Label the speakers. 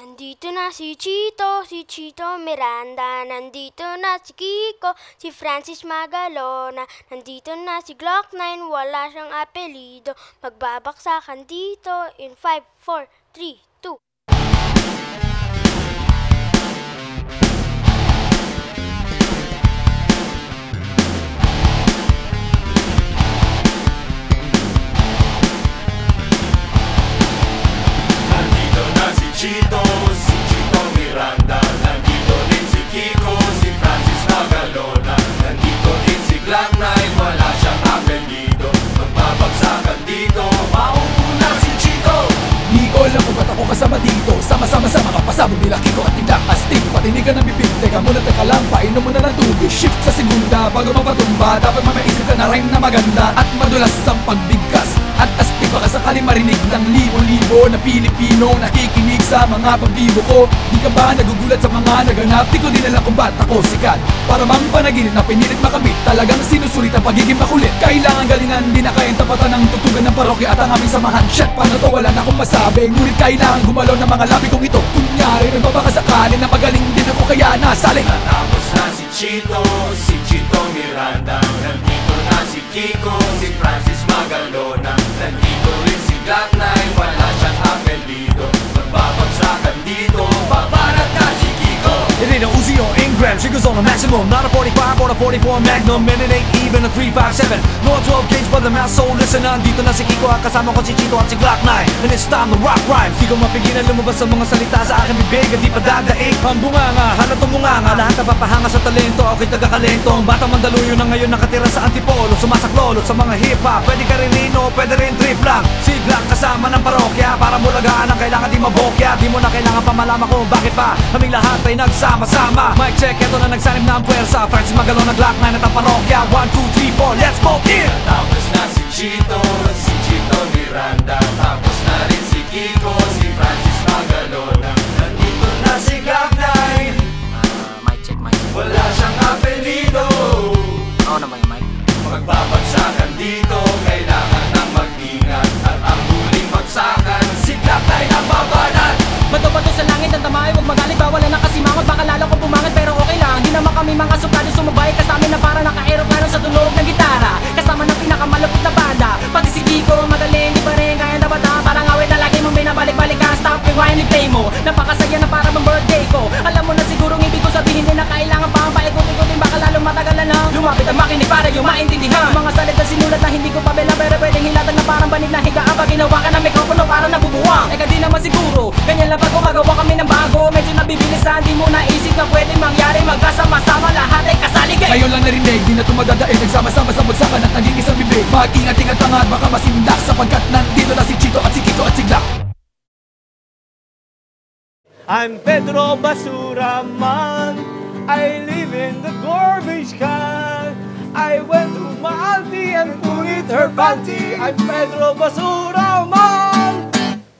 Speaker 1: Nandito na si Chito, si Chito Miranda. Nandito na si Kiko, si Francis Magalona. Nandito na si Glock 9, wala siyang apelido. Magbabaksakan dito in 5, 4, 3, 2
Speaker 2: Sama-sama sa mga pasabog nila Kiko at Tignak Astig. Patinig ka ng bibig Teka muna teka lang Painom mo na ng tubig. Shift sa segunda Bago mapatumba Dapat mamaisip ka na rhyme na maganda At madulas ang pagbigkas At astig baka sakaling marinig ng libo-libo Na Pilipino Nakikinig sa mga pagbibo ko. Di ka ba nagugulat sa mga naganap? Di ko din alam kung ba't ako sikat. Para bang panaginip na pinilit makamit Talagang sinusulit ang pagiging makulit. Kailangan galingan Di na kayang tapatan ng tutugan ng parokya At ang aming samahan. Shit paano to? Wala na akong masabi. Ngunit kailangan gumalaw ng mga labi kong ito. Kunyari nagbabakasakali na magaling din ako kaya nasali
Speaker 3: Natapos na si Chito, si Chito Miranda. Nandito na si Kiko, si Francis
Speaker 4: goes on a maximum. Not a 45 or a 44 Magnum. And it ain't even a 357 No a 12 gauge but the mass so listen. Nandito na si Kiko at kasama ko si Chito at si Glock 9 And it's time to rock rhymes Di ko mapigilan lumabas sa mga salita sa aking bibig. At di pa dadaig Ang bunganga, halatong munganga Lahat na papahanga sa talento Ako'y taga-kalento. Ang batang mandaluyo na ngayon nakatira sa antipolo. Sumasaklolo sa mga hip-hop. Pwede ka rin lino, pwede rin trip lang. Si Glock kasama kailangan di mabokya Di mo na kailangan pa malaman kung bakit pa Kaming lahat ay nagsama-sama. Mic check, eto na nagsanib na ang puwersa. Francis Magalona, Glock 9 at ang parokya 1, 2, 3, 4, let's vote in!
Speaker 3: Tapos na si Chito, si Chito Miranda. Tapos na rin si Kiko, si Francis Magalona Nandito na si Glock 9
Speaker 5: mic check, mic check.
Speaker 3: Wala siyang apelido.
Speaker 5: Oo naman yung mic.
Speaker 3: Magbabagsakan dito, kailangan
Speaker 6: para naka-aeroplano sa tunog ng gitara. Kasama ng pinakamalapit na banda Pati si Kiko magaling Di pa rin kaya na bata Parang awit na lagi mong binabalik-balikan Stop rewind play mo. Napakasaya na para bang birthday ko. Alam mo na sigurong ibig ko sabihin Din na kailangan pa ang paikot-ikotin Baka lalo matagalan na Lumapit ang makinig para yung maintindihan Mga salita sinulat na hindi ko pa Pero pwedeng hilatan na parang banig na higaan. Pag ginawa nabubuwang Eka di naman siguro Ganyan lang pag gumagawa kami ng bago Medyo nabibilisan Di mo naisip na pwede mangyari Magkasama-sama lahat ay kasaligay
Speaker 2: Ngayon lang narinig, di na tumadadaig Nagsama-sama sa bagsakan at naging isang bibig Mag-ingat-ingat ka nga at baka masindak Sapagkat nandito na si Chito at si Kiko at si Glock
Speaker 7: I'm Pedro Basura man. I live in the garbage can. I went to my auntie and put it her panty. I'm Pedro Basura.